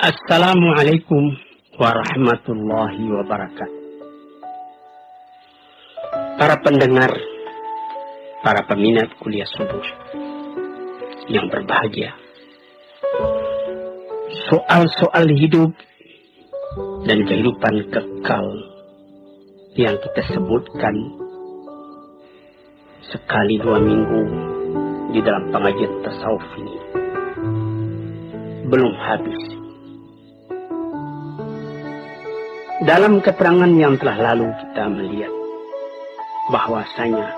Assalamualaikum warahmatullahi wabarakatuh. Para pendengar, para peminat kuliah subuh yang berbahagia. Soal-soal hidup dan kehidupan kekal yang kita sebutkan sekali dua minggu di dalam pengajian tasawuf ini belum habis. Dalam keterangan yang telah lalu kita melihat bahwasanya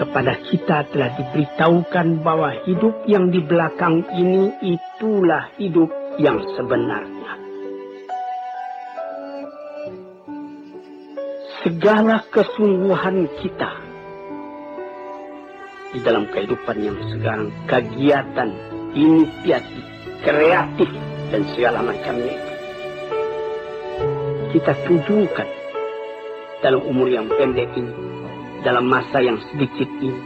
kepada kita telah diberitahukan bahwa hidup yang di belakang ini itulah hidup yang sebenarnya. Segala kesungguhan kita di dalam kehidupan yang sekarang, kegiatan, inisiatif, kreatif, dan segala macamnya. Kita tujukan dalam umur yang pendek ini, dalam masa yang sedikit ini.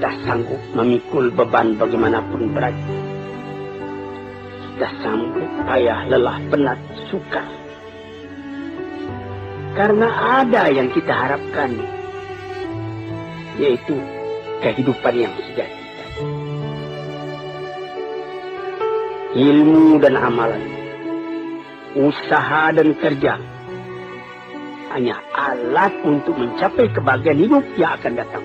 Kita sanggup memikul beban bagaimanapun berat. Kita sanggup payah, lelah, penat, suka. Karena ada yang kita harapkan, yaitu kehidupan yang sejati. Ilmu dan amalan, usaha dan kerja, hanya alat untuk mencapai kebahagiaan hidup yang akan datang.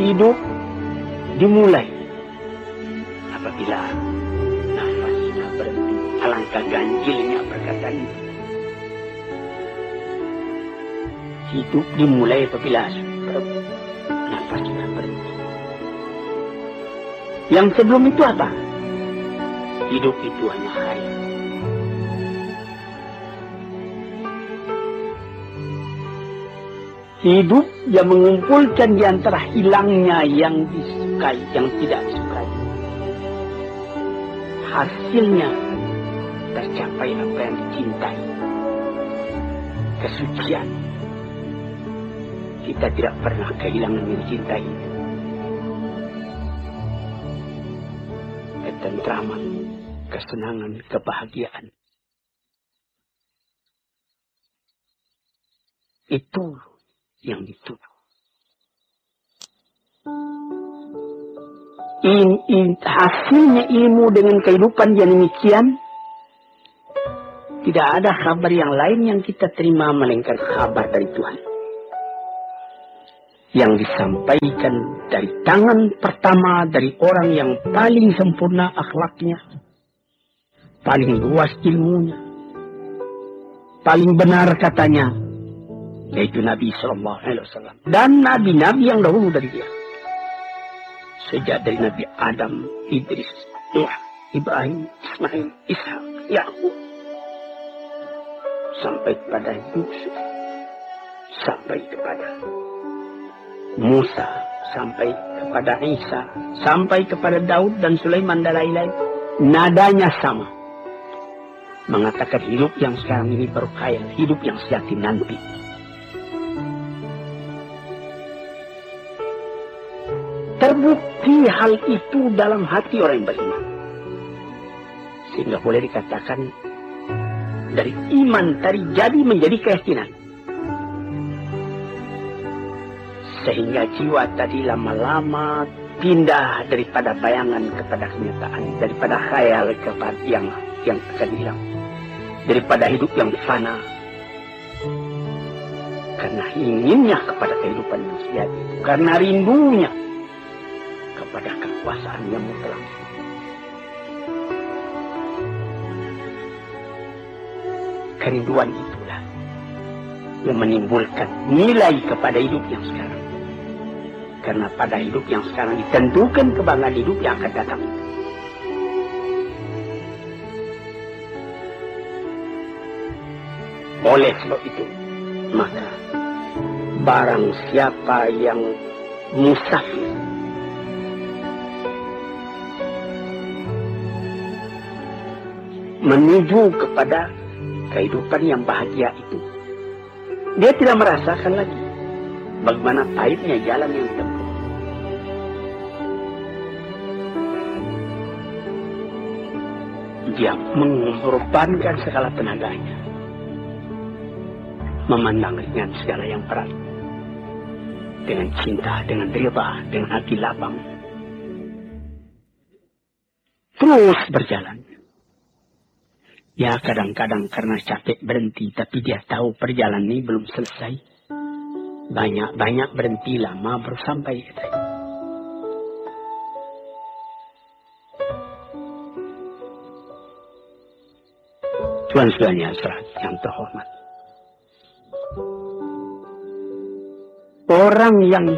Hidup dimulai apabila nafasnya berhenti. Alangkah ganjilnya perkataan itu. Hidup dimulai apabila nafasnya. Yang sebelum itu apa? Hidup itu hanya hari. Hidup yang mengumpulkan di antara hilangnya yang disukai, yang tidak disukai. Hasilnya tercapai apa yang dicintai. Kesucian. Kita tidak pernah kehilangan yang dicintai. Ketentraman, kesenangan, kebahagiaan. Itu yang dituju. In, in, hasilnya ilmu dengan kehidupan yang demikian, tidak ada kabar yang lain yang kita terima melainkan kabar dari Tuhan. Yang disampaikan dari tangan pertama dari orang yang paling sempurna akhlaknya, paling luas ilmunya, paling benar katanya, yaitu Nabi Sallallahu Alaihi Wasallam dan nabi-nabi yang dahulu dari dia. Sejak dari Nabi Adam, Idris, Nuh, Ibrahim, Ismail, Ishak, Yakub, sampai kepada Yusuf, sampai kepada Musa, sampai kepada Isa, sampai kepada Daud dan Sulaiman dan lain-lain. Nadanya sama. Mengatakan hidup yang sekarang ini baru khayal, hidup yang sejati nanti. Terbukti hal itu dalam hati orang yang beriman. Sehingga boleh dikatakan dari iman tadi jadi menjadi keyakinan. Sehingga jiwa tadi lama-lama pindah daripada bayangan kepada kenyataan, daripada khayal kepada yang yang akan hilang, daripada hidup yang fana. Karena inginnya kepada kehidupan yang sejati, karena rindunya kepada kekuasaan yang mutlak. Kerinduan itulah yang menimbulkan nilai kepada hidup yang sekarang. Karena pada hidup yang sekarang ditentukan kebanggaan hidup yang akan datang. Oleh sebab itu, maka barang siapa yang musafir menuju kepada kehidupan yang bahagia itu. Dia tidak merasakan lagi bagaimana pahitnya jalan yang ditempuh. Dia mengorbankan segala tenaganya. Memandang ringan segala yang berat. Dengan cinta, dengan riba, dengan hati lapang. Terus berjalan. Ya kadang-kadang karena capek berhenti, tapi dia tahu perjalanan ini belum selesai. Banyak-banyak berhenti lama baru sampai katanya. Tuan Sudanya yang terhormat. Orang yang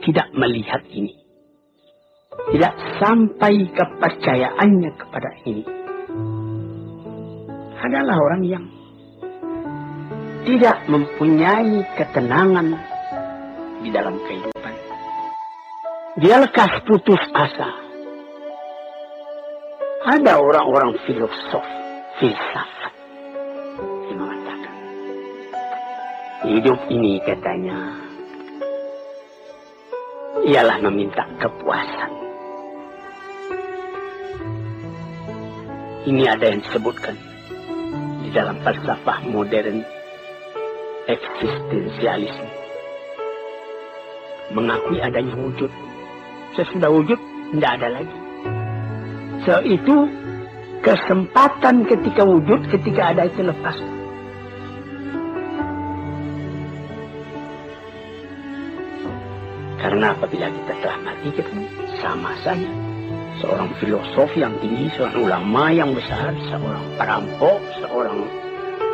tidak melihat ini, tidak sampai kepercayaannya kepada ini, adalah orang yang tidak mempunyai ketenangan di dalam kehidupan. Dia lekas putus asa. Ada orang-orang filosof filsafat. Dia mengatakan, hidup ini katanya, ialah meminta kepuasan. Ini ada yang disebutkan di dalam falsafah modern eksistensialisme. Mengakui adanya wujud. Sesudah wujud, tidak ada lagi. So itu kesempatan ketika wujud, ketika ada itu lepas. Karena apabila kita telah mati, kita sama saja. Seorang filosof yang tinggi, seorang ulama yang besar, seorang perampok, seorang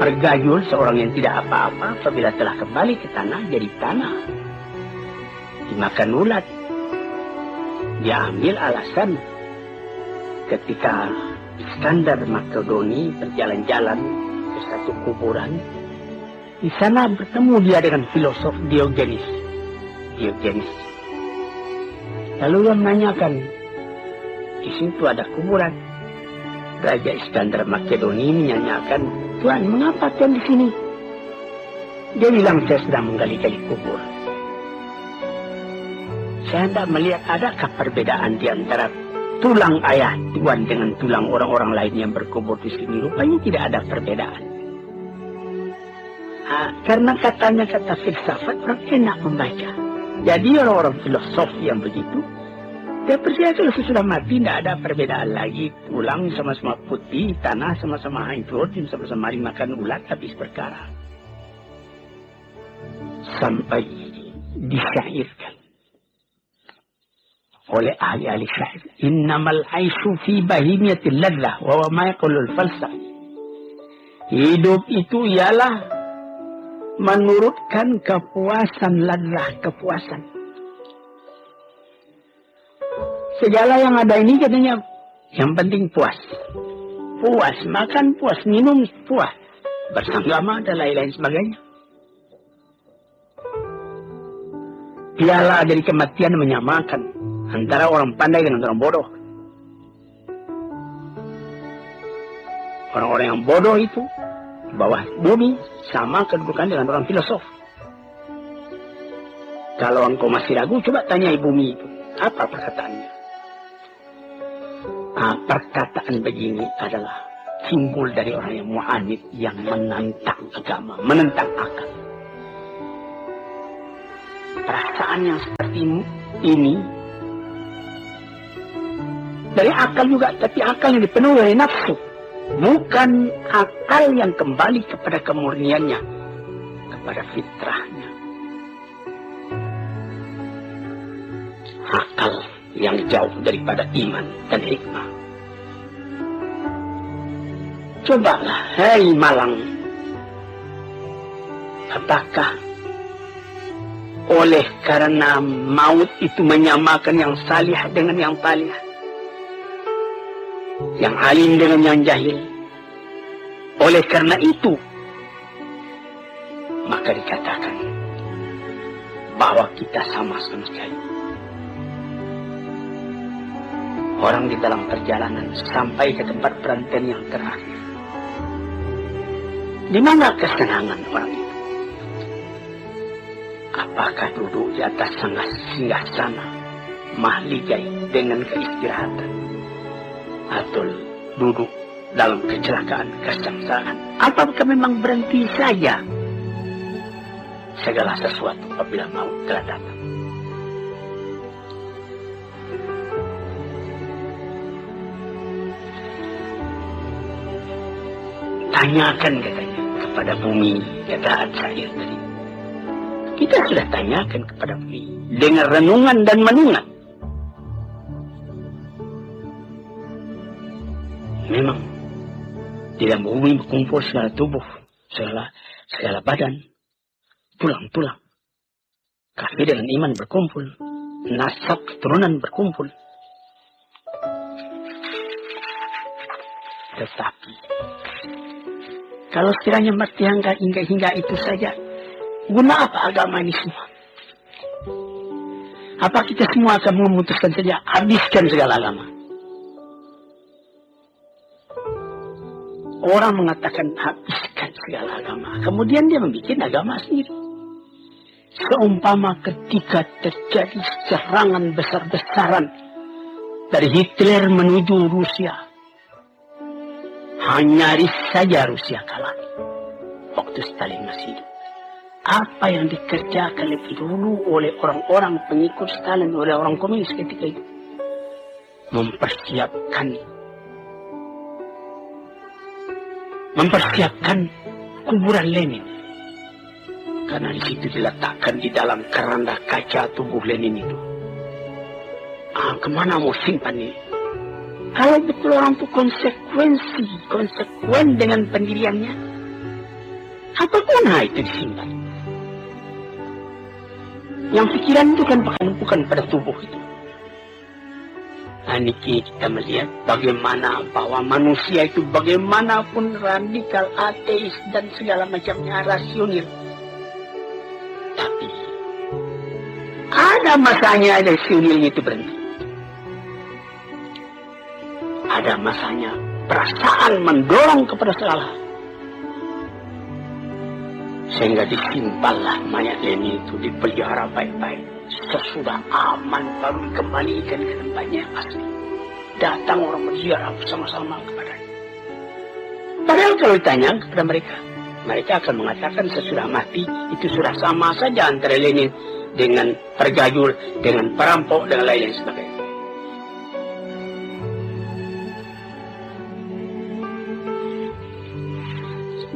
pergayul, seorang yang tidak apa-apa, apabila telah kembali ke tanah, jadi tanah. Dimakan ulat. Diambil alasan ketika Iskandar Makedoni berjalan-jalan ke satu kuburan. Di sana bertemu dia dengan filosof Diogenes. Diogenes. Lalu dia menanyakan, di situ ada kuburan. Raja Iskandar Makedoni menyanyikan, Tuan, mengapa Tuan di sini? Dia bilang, saya sedang menggali-gali kubur. Saya tidak melihat adakah perbedaan di antara tulang ayah Tuhan dengan tulang orang-orang lain yang berkubur di sini rupanya tidak ada perbedaan. Nah, karena katanya kata filsafat orang enak membaca. Jadi orang-orang filosof yang begitu, dia percaya kalau sudah mati tidak ada perbedaan lagi. Tulang sama-sama putih, tanah sama-sama hancur, sama-sama makan ulat habis perkara. Sampai disyairkan oleh ahli-ahli syair. Innamal aisyu fi bahimiyatil ladlah wa ma yaqulul falsah. Hidup itu ialah menurutkan kepuasan ladlah, kepuasan. Segala yang ada ini katanya yang penting puas. Puas, makan puas, minum puas. Bersama dan lain-lain sebagainya. Piala dari kematian menyamakan antara orang pandai dengan orang bodoh. Orang-orang yang bodoh itu bawah bumi sama kedudukan dengan orang filosof. Kalau engkau masih ragu, coba tanya bumi itu. Apa perkataannya? Nah, perkataan begini adalah simbol dari orang yang mu'anid yang menentang agama, menentang akal. Perasaan yang seperti ini dari akal juga, tapi akal yang dipenuhi oleh nafsu. Bukan akal yang kembali kepada kemurniannya, kepada fitrahnya. Akal yang jauh daripada iman dan hikmah. Cobalah, hei Malang. Apakah oleh karena maut itu menyamakan yang salih dengan yang talih? Yang alim dengan yang jahil. Oleh karena itu, maka dikatakan bahwa kita sama sama sekali. Orang di dalam perjalanan sampai ke tempat perantaian yang terakhir. Di mana kesenangan orang itu? Apakah duduk di atas singgah sana, mahligai dengan keistirahatan? Atau duduk dalam kecelakaan kesengsaraan. Apakah memang berhenti saja segala sesuatu apabila mau telah datang? Tanyakan katanya kepada bumi, kata Al-Syair tadi. Kita sudah tanyakan kepada bumi dengan renungan dan menungan. Dalam bumi berkumpul segala tubuh, segala segala badan, tulang-tulang. Kafir dan iman berkumpul, nasab keturunan berkumpul. Tetapi kalau sekiranya mati hingga, hingga, hingga itu saja, guna apa agama ini semua? Apa kita semua akan memutuskan saja, habiskan segala agama? Orang mengatakan habiskan segala agama. Kemudian dia membuat agama sendiri. Seumpama ketika terjadi serangan besar-besaran dari Hitler menuju Rusia Nyaris saja Rusia kalah. Waktu Stalin masih hidup. Apa yang dikerjakan lebih dulu oleh orang-orang pengikut Stalin, oleh orang komunis ketika itu. Mempersiapkan mempersiapkan kuburan Lenin. Karena di situ diletakkan di dalam keranda kaca tubuh Lenin itu. Ah, ke mana mau simpan ini? Kalau betul orang itu konsekuensi, konsekuen dengan pendiriannya, apa guna itu disimpan? Yang pikiran itu kan bukan, bukan pada tubuh itu. Ini kita melihat bagaimana bahwa manusia itu bagaimanapun radikal, ateis, dan segala macamnya rasional. Tapi ada masanya ada rasionalnya itu berhenti. ada masanya perasaan mendorong kepada segala sehingga disimpanlah mayat Leni itu dipelihara baik-baik sesudah aman baru dikembalikan ke tempatnya asli. Datang orang berziarah bersama-sama kepadanya. Padahal kalau ditanya kepada mereka mereka akan mengatakan sesudah mati itu sudah sama saja antara Lenin dengan pergajul dengan perampok dan lain-lain sebagainya.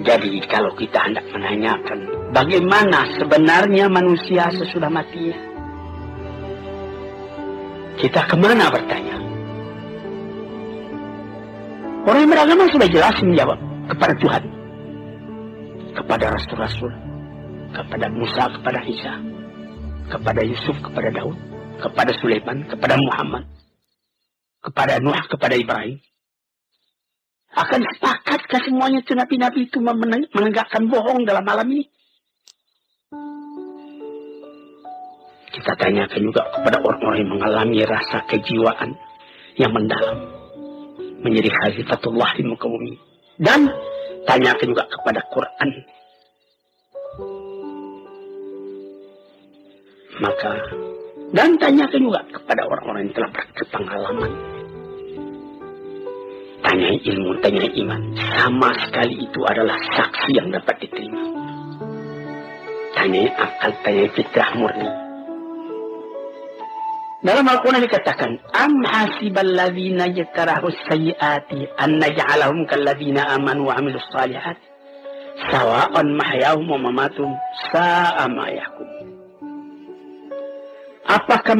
Jadi kalau kita hendak menanyakan bagaimana sebenarnya manusia sesudah matinya, kita ke mana bertanya? Orang yang beragama sudah jelas menjawab kepada Tuhan, kepada Rasul-Rasul, kepada Musa, kepada Isa, kepada Yusuf, kepada Daud, kepada Sulaiman, kepada Muhammad, kepada Nuh, kepada Ibrahim, akan sepakatkah semuanya itu nabi-nabi itu menegakkan bohong dalam malam ini? Kita tanyakan juga kepada orang-orang yang mengalami rasa kejiwaan yang mendalam. Menjadi khalifatullah di muka bumi. Dan tanyakan juga kepada Quran. Maka, dan tanyakan juga kepada orang-orang yang telah berpengalaman tanyai ilmu, tanyai iman. Sama sekali itu adalah saksi yang dapat diterima. Tanyai akal, tanyai fitrah murni. Dalam Al-Quran dikatakan, Am hasibal ladhina yatarahu sayyati an naj'alahum kalladhina amanu wa amilus salihat. Sawa'an mahyahum wa mamatum sa'a ma Apakah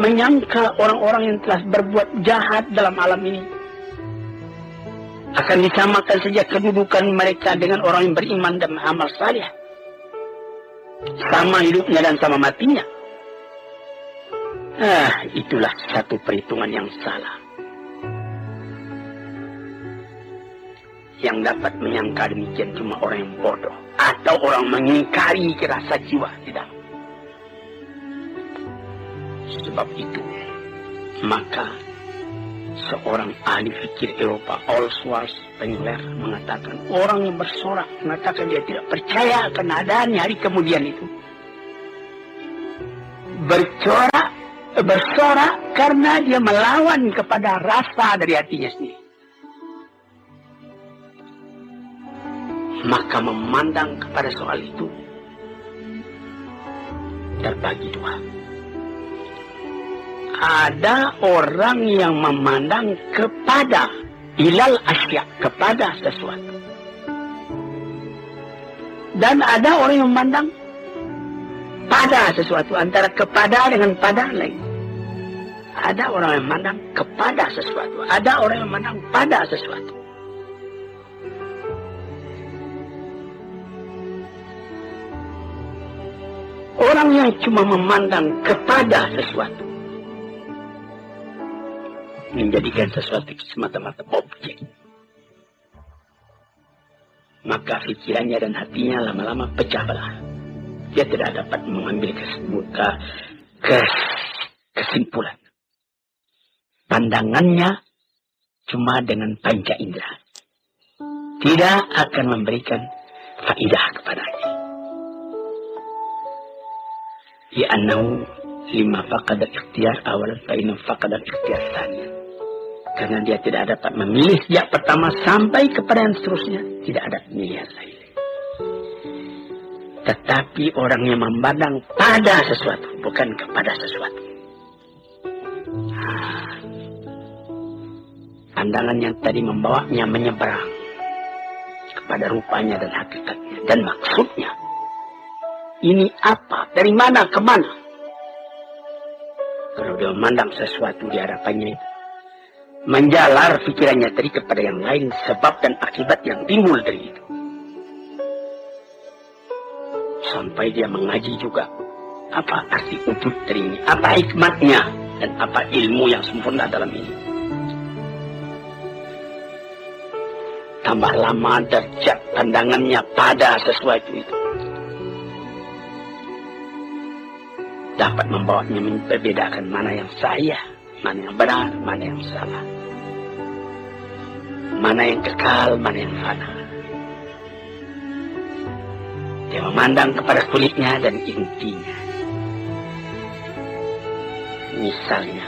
menyangka orang-orang yang telah berbuat jahat dalam alam ini akan disamakan saja kedudukan mereka dengan orang yang beriman dan amal saleh. Sama hidupnya dan sama matinya. Ah, itulah satu perhitungan yang salah. Yang dapat menyangka demikian cuma orang yang bodoh. Atau orang mengingkari rasa jiwa di dalam. Sebab itu, maka seorang ahli fikir Eropa Allsworth Spengler mengatakan orang yang bersorak mengatakan dia tidak percaya akan adanya hari kemudian itu bercorak bersorak karena dia melawan kepada rasa dari hatinya sendiri. Maka memandang kepada soal itu terbagi dua. Ada orang yang memandang kepada ilal asya, kepada sesuatu. Dan ada orang yang memandang pada sesuatu, antara kepada dengan pada lain. Ada orang yang memandang kepada sesuatu, ada orang yang memandang pada sesuatu. Orang yang cuma memandang kepada sesuatu. Menjadikan sesuatu semata-mata objek. Maka pikirannya dan hatinya lama-lama pecah belah dia tidak dapat mengambil kesimpulan. Pandangannya cuma dengan panca indera. Tidak akan memberikan faidah kepadanya. Ya Li'annahu lima fakad ikhtiar awal fa'inu fakad ikhtiar tanya. Karena dia tidak dapat memilih sejak pertama sampai kepada yang seterusnya. Tidak ada pilihan lain tetapi orang yang memandang pada sesuatu bukan kepada sesuatu nah, pandangan yang tadi membawanya menyeberang kepada rupanya dan hakikatnya dan maksudnya ini apa? Dari mana ke mana? Kalau dia memandang sesuatu di hadapannya. Menjalar pikirannya tadi kepada yang lain sebab dan akibat yang timbul dari itu. Sampai dia mengaji juga. Apa arti wujud dari ini? Apa hikmatnya? Dan apa ilmu yang sempurna dalam ini? Tambah lama derjat pandangannya pada sesuatu itu. dapat membawanya membedakan mana yang saya, mana yang benar, mana yang salah. Mana yang kekal, mana yang fana. Dia memandang kepada kulitnya dan intinya. Misalnya,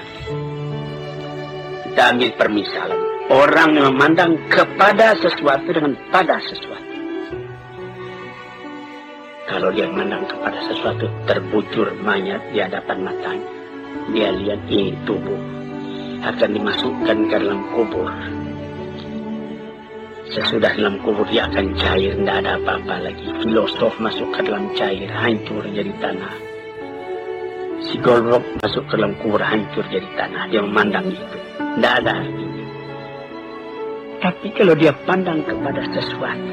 kita ambil permisalan. Orang yang memandang kepada sesuatu dengan pada sesuatu. Kalau dia menang kepada sesuatu terbujur mayat di hadapan matanya. Dia lihat ini tubuh. Akan dimasukkan ke dalam kubur. Sesudah dalam kubur dia akan cair. Tidak ada apa-apa lagi. Filosof masuk ke dalam cair. Hancur jadi tanah. Si Golrok masuk ke dalam kubur. Hancur jadi tanah. Dia memandang itu. Tidak ada artinya. Tapi kalau dia pandang kepada sesuatu.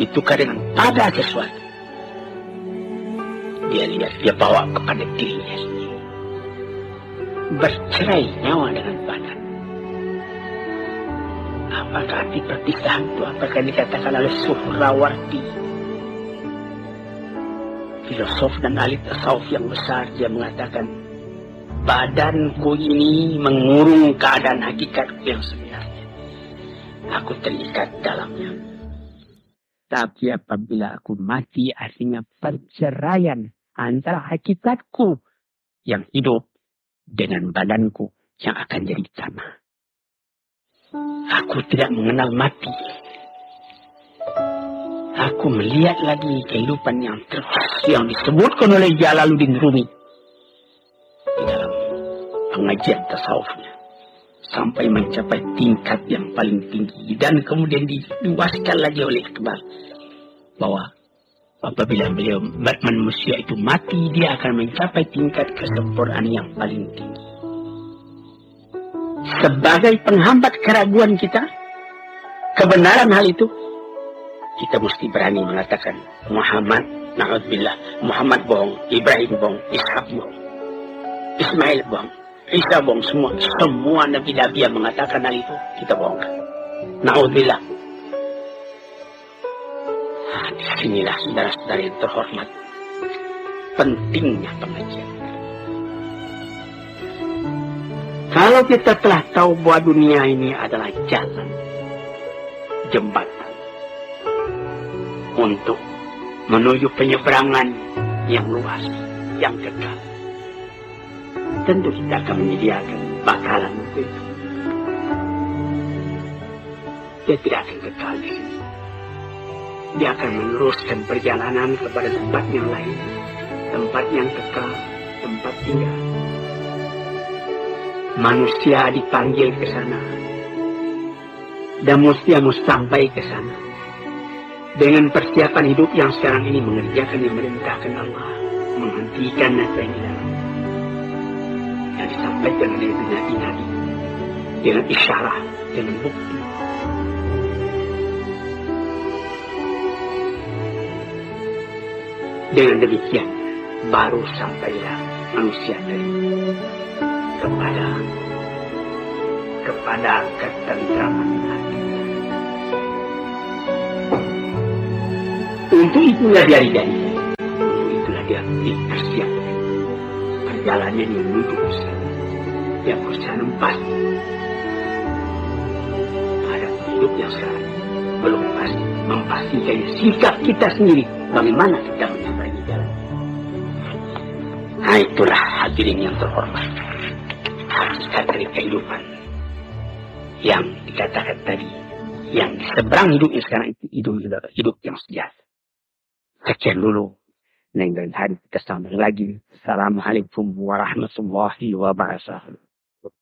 Ditukar dengan pada sesuatu. Dia lihat, dia bawa kepada dirinya sendiri. Bercerai nyawa dengan badan. Apakah arti perpisahan itu? Apakah dikatakan oleh Suhrawardi? Filosof dan ahli tasawuf yang besar, dia mengatakan, badanku ini mengurung keadaan hakikatku yang sebenarnya. Aku terikat dalamnya. Tapi apabila aku mati artinya perceraian antara hakikatku yang hidup dengan badanku yang akan jadi sama. Aku tidak mengenal mati. Aku melihat lagi kehidupan yang terus yang disebutkan oleh Jalaluddin Rumi di dalam pengajian tasawufnya sampai mencapai tingkat yang paling tinggi dan kemudian diluaskan lagi oleh Iqbal bahwa apabila beliau manusia itu mati dia akan mencapai tingkat kesempurnaan yang paling tinggi sebagai penghambat keraguan kita kebenaran hal itu kita mesti berani mengatakan Muhammad na'udzubillah Muhammad bohong Ibrahim bohong Ishak bohong Ismail bohong Isa bohong semua. Semua nabi-nabi yang mengatakan hal itu, kita bohongkan. Na'udzubillah. Nah, di sinilah saudara-saudara yang terhormat. Pentingnya pengajian. Kalau kita telah tahu bahwa dunia ini adalah jalan, jembatan, untuk menuju penyeberangan yang luas, yang kekal tentu kita akan menyediakan bakalan untuk itu. Dia tidak akan kekal di sini. dia akan meneruskan perjalanan kepada tempat yang lain, tempat yang kekal, tempat tinggal. Manusia dipanggil ke sana, dan manusia mau sampai ke sana. Dengan persiapan hidup yang sekarang ini mengerjakan yang merintahkan Allah, menghentikan nasa yang dalam. Yang disampaikan oleh nabi-nabi dengan isyarat, dengan bukti. Dengan demikian, baru sampailah manusia tadi kepada kepada ketentraman hati. Untuk itulah dia dari Untuk itulah dia dipersiapkan. Perjalanannya menuju usaha. Dia berusaha nempas. Pada hidup yang sekarang belum pasti memastikan sikap kita sendiri bagaimana kita menyeberangi jalan. Nah itulah hadirin yang terhormat. Dari kehidupan yang dikatakan tadi. Yang di seberang hidupnya sekarang itu hidup, hidup yang sejahtera. Sekian dulu. Lain hari kita sambung lagi. Assalamualaikum warahmatullahi wabarakatuh.